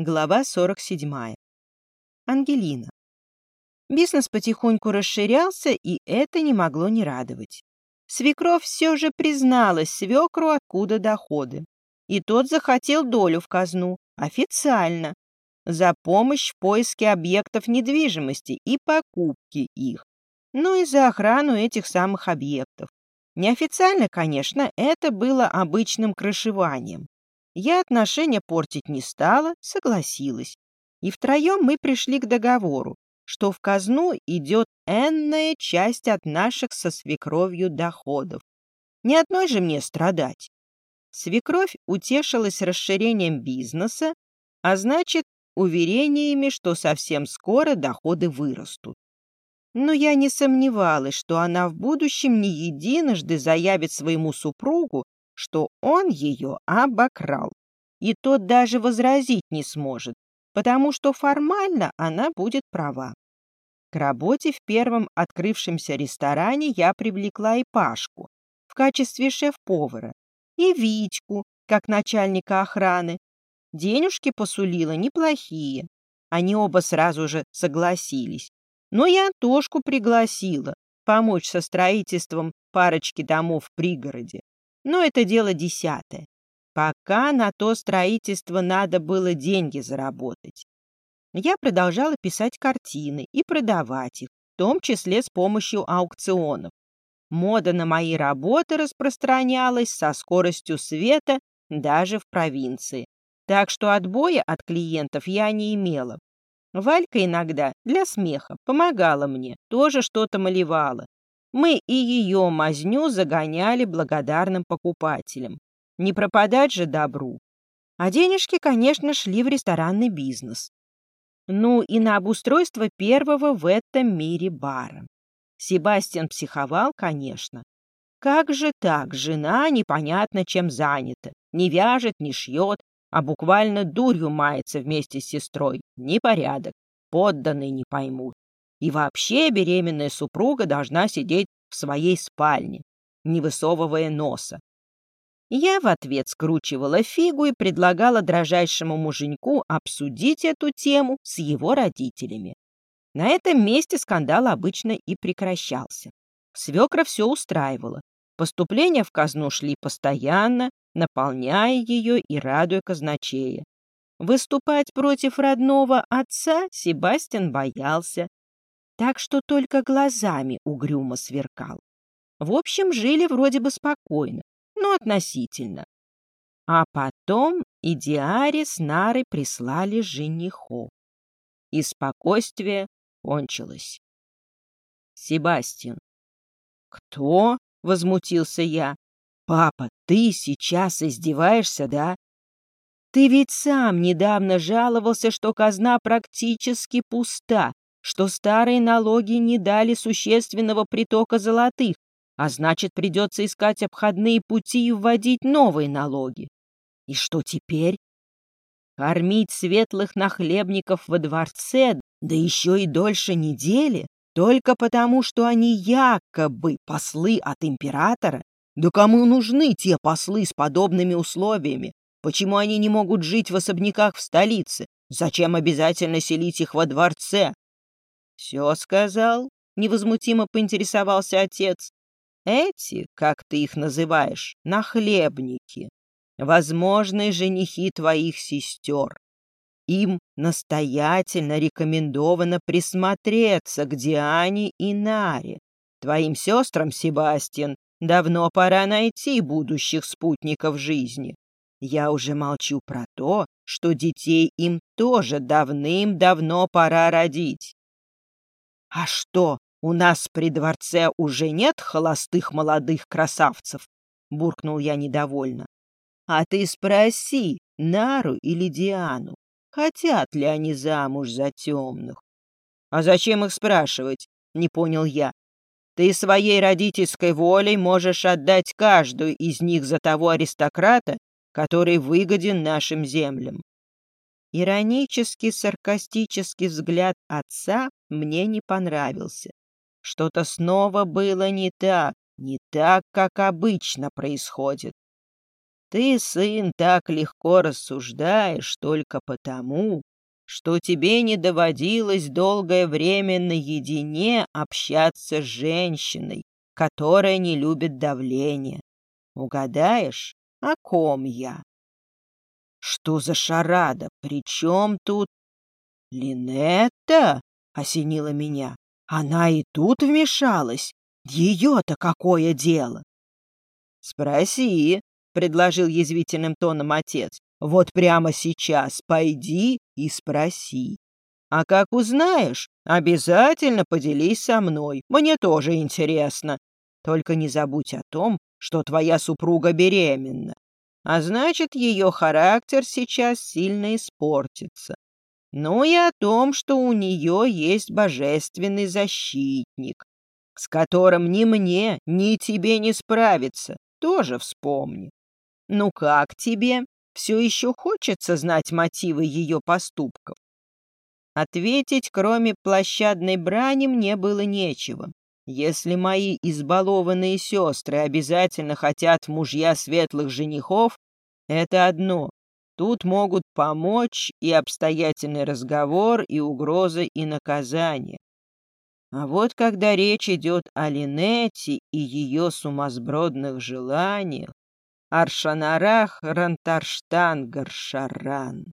Глава 47. Ангелина. Бизнес потихоньку расширялся, и это не могло не радовать. Свекровь все же призналась свекру, откуда доходы. И тот захотел долю в казну, официально, за помощь в поиске объектов недвижимости и покупке их, ну и за охрану этих самых объектов. Неофициально, конечно, это было обычным крышеванием. Я отношения портить не стала, согласилась. И втроем мы пришли к договору, что в казну идет энная часть от наших со свекровью доходов. Ни одной же мне страдать. Свекровь утешилась расширением бизнеса, а значит, уверениями, что совсем скоро доходы вырастут. Но я не сомневалась, что она в будущем не единожды заявит своему супругу, что он ее обокрал. И тот даже возразить не сможет, потому что формально она будет права. К работе в первом открывшемся ресторане я привлекла и Пашку в качестве шеф-повара, и Витьку, как начальника охраны. Денежки посулила неплохие. Они оба сразу же согласились. Но я Антошку пригласила помочь со строительством парочки домов в пригороде. Но это дело десятое. Пока на то строительство надо было деньги заработать. Я продолжала писать картины и продавать их, в том числе с помощью аукционов. Мода на мои работы распространялась со скоростью света даже в провинции. Так что отбоя от клиентов я не имела. Валька иногда для смеха помогала мне, тоже что-то малевала. Мы и ее мазню загоняли благодарным покупателям. Не пропадать же добру. А денежки, конечно, шли в ресторанный бизнес. Ну и на обустройство первого в этом мире бара. Себастьян психовал, конечно. Как же так, жена непонятно чем занята, не вяжет, не шьет, а буквально дурью мается вместе с сестрой. Непорядок, подданные не поймут. И вообще беременная супруга должна сидеть в своей спальне, не высовывая носа. Я в ответ скручивала фигу и предлагала дрожайшему муженьку обсудить эту тему с его родителями. На этом месте скандал обычно и прекращался. Свекра все устраивала. Поступления в казну шли постоянно, наполняя ее и радуя казначея. Выступать против родного отца Себастьян боялся, так что только глазами угрюмо сверкал. В общем, жили вроде бы спокойно, но относительно. А потом и Диаре с Нарой прислали женихов. И спокойствие кончилось. Себастьян. «Кто?» — возмутился я. «Папа, ты сейчас издеваешься, да? Ты ведь сам недавно жаловался, что казна практически пуста, что старые налоги не дали существенного притока золотых, а значит, придется искать обходные пути и вводить новые налоги. И что теперь? Кормить светлых нахлебников во дворце, да еще и дольше недели, только потому, что они якобы послы от императора? Да кому нужны те послы с подобными условиями? Почему они не могут жить в особняках в столице? Зачем обязательно селить их во дворце? «Все сказал?» — невозмутимо поинтересовался отец. «Эти, как ты их называешь, нахлебники, возможные женихи твоих сестер. Им настоятельно рекомендовано присмотреться к Диане и Наре. Твоим сестрам, Себастьян, давно пора найти будущих спутников жизни. Я уже молчу про то, что детей им тоже давным-давно пора родить. «А что, у нас при дворце уже нет холостых молодых красавцев?» — буркнул я недовольно. «А ты спроси Нару или Диану, хотят ли они замуж за темных?» «А зачем их спрашивать?» — не понял я. «Ты своей родительской волей можешь отдать каждую из них за того аристократа, который выгоден нашим землям. Иронический саркастический взгляд отца мне не понравился. Что-то снова было не так, не так, как обычно происходит. Ты, сын, так легко рассуждаешь только потому, что тебе не доводилось долгое время наедине общаться с женщиной, которая не любит давление. Угадаешь, о ком я? Что за шарада? При чем тут... Линетта? Осенила меня. Она и тут вмешалась. Ее-то какое дело? Спроси, предложил язвительным тоном отец. Вот прямо сейчас пойди и спроси. А как узнаешь, обязательно поделись со мной. Мне тоже интересно. Только не забудь о том, что твоя супруга беременна. А значит, ее характер сейчас сильно испортится. Ну и о том, что у нее есть божественный защитник, с которым ни мне, ни тебе не справиться, тоже вспомни. Ну как тебе? Все еще хочется знать мотивы ее поступков? Ответить, кроме площадной брани, мне было нечего. Если мои избалованные сестры обязательно хотят мужья светлых женихов, это одно. Тут могут помочь и обстоятельный разговор, и угроза, и наказание. А вот когда речь идет о Линете и ее сумасбродных желаниях, Аршанарах Рантарштан Гаршаран.